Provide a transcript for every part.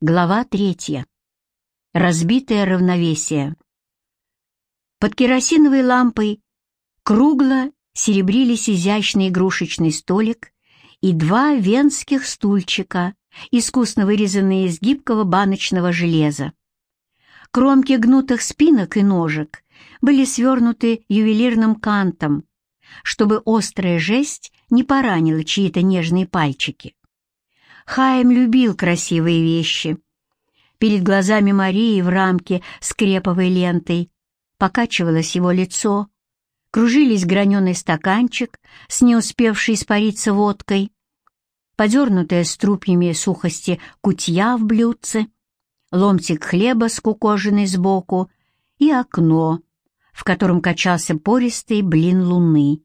Глава третья. Разбитое равновесие. Под керосиновой лампой кругло серебрились изящный игрушечный столик и два венских стульчика, искусно вырезанные из гибкого баночного железа. Кромки гнутых спинок и ножек были свернуты ювелирным кантом, чтобы острая жесть не поранила чьи-то нежные пальчики. Хаим любил красивые вещи. Перед глазами Марии в рамке с креповой лентой покачивалось его лицо, кружились граненый стаканчик с не успевшей испариться водкой, подернутая струпьями сухости кутья в блюдце, ломтик хлеба скукоженный сбоку. И окно, в котором качался пористый блин луны.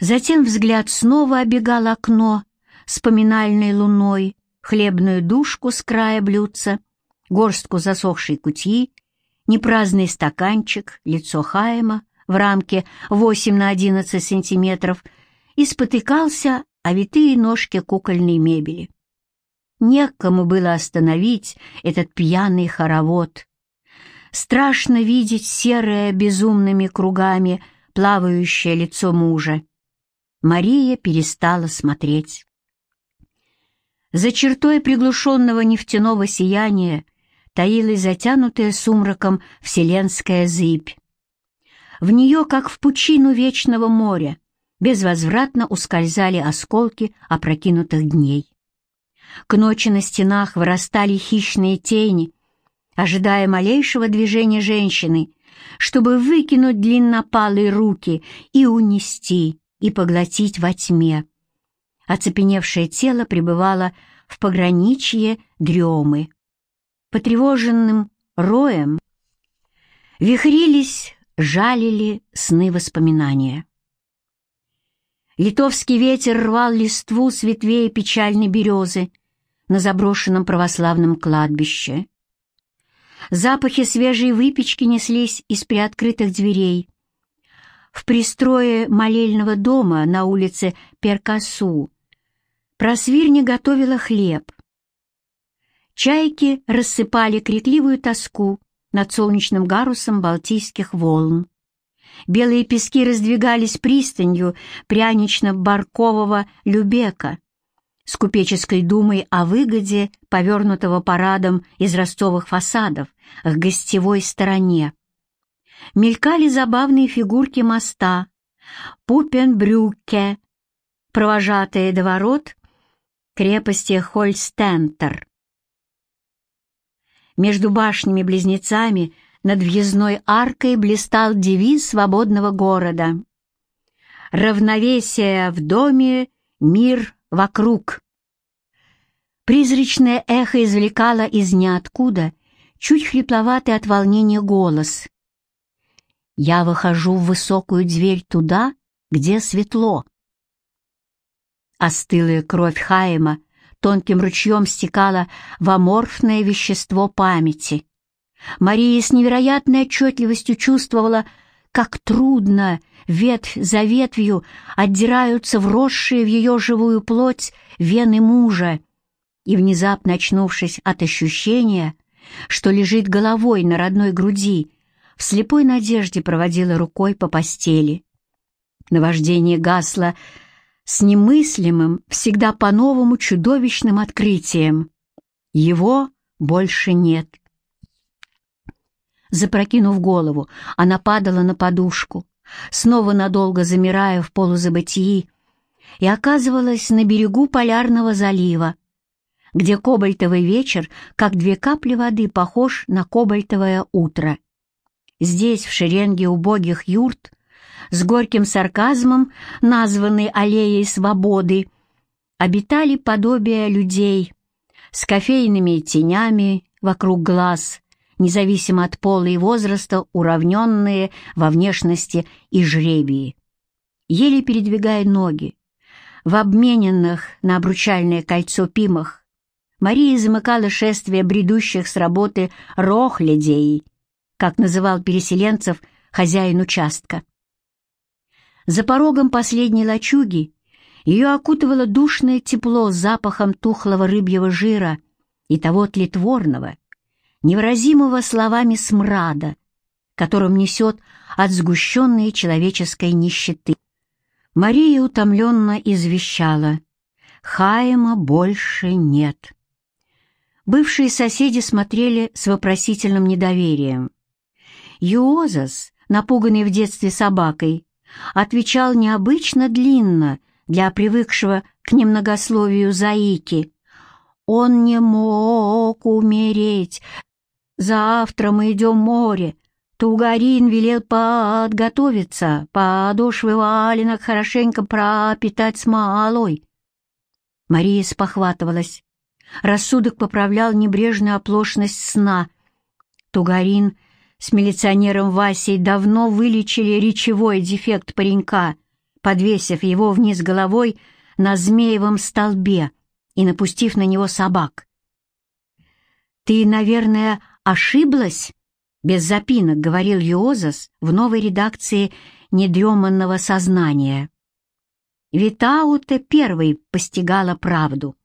Затем взгляд снова обегал окно с поминальной луной, хлебную душку с края блюдца, горстку засохшей кутьи, непраздный стаканчик, лицо Хайма в рамке 8 на 11 сантиметров и спотыкался о витые ножки кукольной мебели. Некому было остановить этот пьяный хоровод. Страшно видеть серое безумными кругами плавающее лицо мужа. Мария перестала смотреть. За чертой приглушенного нефтяного сияния таилась затянутая сумраком вселенская зыбь. В нее, как в пучину вечного моря, безвозвратно ускользали осколки опрокинутых дней. К ночи на стенах вырастали хищные тени, ожидая малейшего движения женщины, чтобы выкинуть длиннопалые руки и унести, и поглотить во тьме. Оцепеневшее тело пребывало в пограничье дремы. Потревоженным роем вихрились, жалили сны воспоминания. Литовский ветер рвал листву с ветвей печальной березы на заброшенном православном кладбище. Запахи свежей выпечки неслись из приоткрытых дверей. В пристрое молельного дома на улице Перкасу Просвирня готовила хлеб. Чайки рассыпали крикливую тоску над солнечным гарусом балтийских волн. Белые пески раздвигались пристанью прянично-баркового Любека с купеческой думой о выгоде, повернутого парадом из ростовых фасадов к гостевой стороне. Мелькали забавные фигурки моста, Пупенбрюке, провожатые до ворот крепости Хольстентер. Между башнями-близнецами над въездной аркой блистал девиз свободного города. «Равновесие в доме, мир вокруг». Призрачное эхо извлекало из ниоткуда чуть хрипловатый от волнения голос. «Я выхожу в высокую дверь туда, где светло». Остылая кровь Хаима тонким ручьем стекала в аморфное вещество памяти. Мария с невероятной отчетливостью чувствовала, как трудно ветвь за ветвью отдираются вросшие в ее живую плоть вены мужа, и, внезапно очнувшись от ощущения, что лежит головой на родной груди, в слепой надежде проводила рукой по постели. Наваждение гасло, с немыслимым, всегда по-новому чудовищным открытием. Его больше нет. Запрокинув голову, она падала на подушку, снова надолго замирая в полузабытии, и оказывалась на берегу полярного залива, где кобальтовый вечер, как две капли воды, похож на кобальтовое утро. Здесь, в шеренге убогих юрт, с горьким сарказмом, названной аллеей свободы, обитали подобия людей с кофейными тенями вокруг глаз, независимо от пола и возраста, уравненные во внешности и жребии. Еле передвигая ноги, в обмененных на обручальное кольцо пимах, Мария замыкала шествие бредущих с работы рохлядей, как называл переселенцев хозяин участка. За порогом последней лачуги ее окутывало душное тепло с запахом тухлого рыбьего жира и того тлетворного, невыразимого словами смрада, которым несет от сгущенной человеческой нищеты. Мария утомленно извещала, Хаима больше нет. Бывшие соседи смотрели с вопросительным недоверием. Юозас, напуганный в детстве собакой, отвечал необычно длинно для привыкшего к немногословию заики. «Он не мог умереть. Завтра мы идем в море. Тугарин велел подготовиться, подошвы валенок хорошенько пропитать смолой». Мария спохватывалась. Рассудок поправлял небрежную оплошность сна. Тугарин с милиционером Васей давно вылечили речевой дефект паренька, подвесив его вниз головой на змеевом столбе и напустив на него собак. «Ты, наверное, ошиблась?» — без запинок говорил Юозас в новой редакции «Недреманного сознания». Витаута первой постигала правду.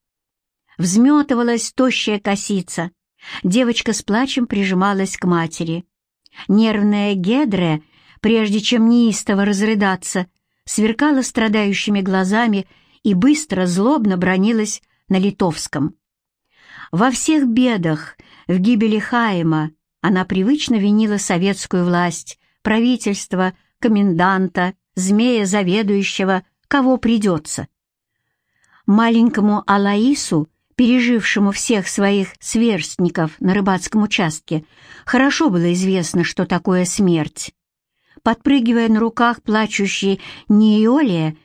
Взметывалась тощая косица. Девочка с плачем прижималась к матери. Нервная Гедре, прежде чем неистово разрыдаться, сверкала страдающими глазами и быстро, злобно бронилась на литовском. Во всех бедах, в гибели Хаима, она привычно винила советскую власть, правительство, коменданта, змея заведующего, кого придется. Маленькому Алаису пережившему всех своих сверстников на рыбацком участке, хорошо было известно, что такое смерть. Подпрыгивая на руках плачущей Ниолия,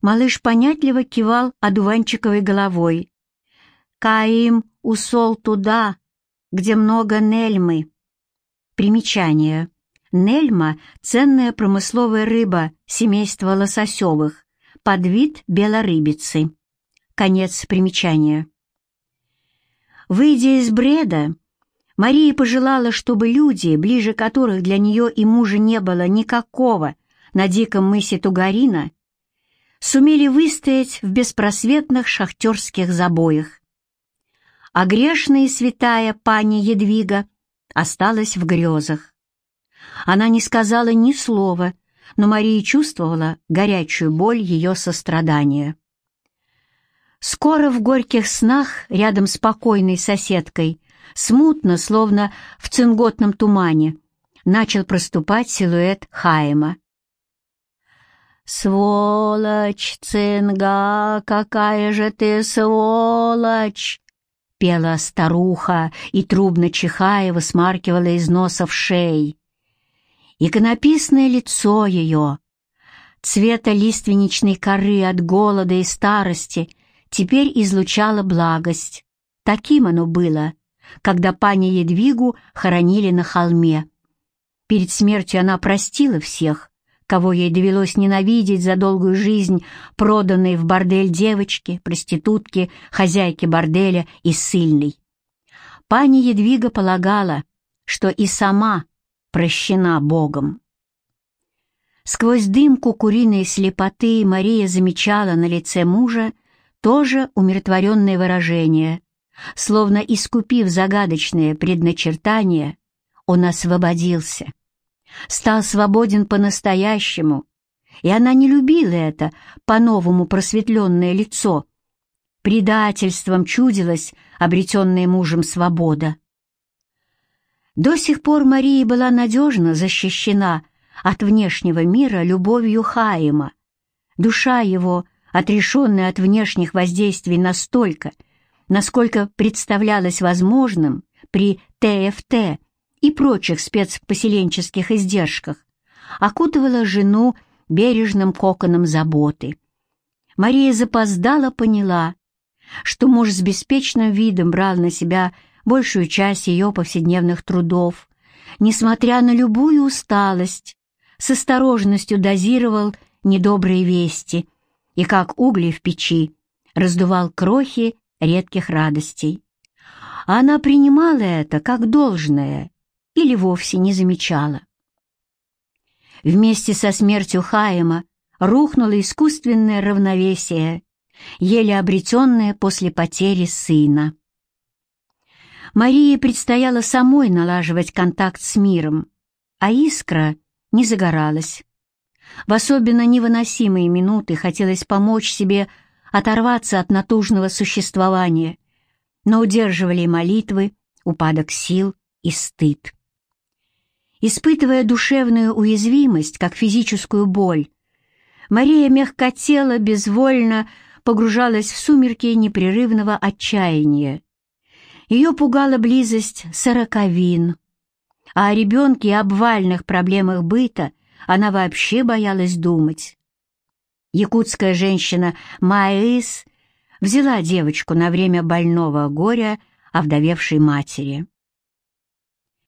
малыш понятливо кивал одуванчиковой головой. «Каим усол туда, где много нельмы». Примечание. Нельма — ценная промысловая рыба семейства лососевых, подвид белорыбицы. Конец примечания. Выйдя из бреда, Мария пожелала, чтобы люди, ближе которых для нее и мужа не было никакого на диком мысе Тугарина, сумели выстоять в беспросветных шахтерских забоях. А грешная и святая пани Едвига осталась в грезах. Она не сказала ни слова, но Мария чувствовала горячую боль ее сострадания. Скоро в горьких снах, рядом с покойной соседкой, смутно, словно в цинготном тумане, начал проступать силуэт Хайма. «Сволочь, цинга, какая же ты сволочь!» Пела старуха и, трубно чихая, высмаркивала из носа в шей. Иконописное лицо ее, цвета лиственничной коры от голода и старости — теперь излучало благость. Таким оно было, когда пани Едвигу хоронили на холме. Перед смертью она простила всех, кого ей довелось ненавидеть за долгую жизнь, проданной в бордель девочки, проститутки, хозяйки борделя и ссыльной. Пани Едвига полагала, что и сама прощена Богом. Сквозь дымку куриной слепоты Мария замечала на лице мужа тоже умиротворенное выражение. Словно искупив загадочное предначертание, он освободился. Стал свободен по-настоящему, и она не любила это по-новому просветленное лицо. Предательством чудилась обретенная мужем свобода. До сих пор Мария была надежно защищена от внешнего мира любовью Хаима. Душа его отрешенная от внешних воздействий настолько, насколько представлялось возможным при ТФТ и прочих спецпоселенческих издержках, окутывала жену бережным коконом заботы. Мария запоздала поняла, что муж с беспечным видом брал на себя большую часть ее повседневных трудов, несмотря на любую усталость, с осторожностью дозировал недобрые вести и, как угли в печи, раздувал крохи редких радостей. она принимала это как должное или вовсе не замечала. Вместе со смертью Хаима рухнуло искусственное равновесие, еле обретенное после потери сына. Марии предстояло самой налаживать контакт с миром, а искра не загоралась. В особенно невыносимые минуты хотелось помочь себе оторваться от натужного существования, но удерживали молитвы, упадок сил и стыд. Испытывая душевную уязвимость, как физическую боль, Мария мягкотела, безвольно погружалась в сумерки непрерывного отчаяния. Ее пугала близость сороковин, а о ребенке и обвальных проблемах быта она вообще боялась думать. Якутская женщина Маис взяла девочку на время больного горя овдовевшей матери.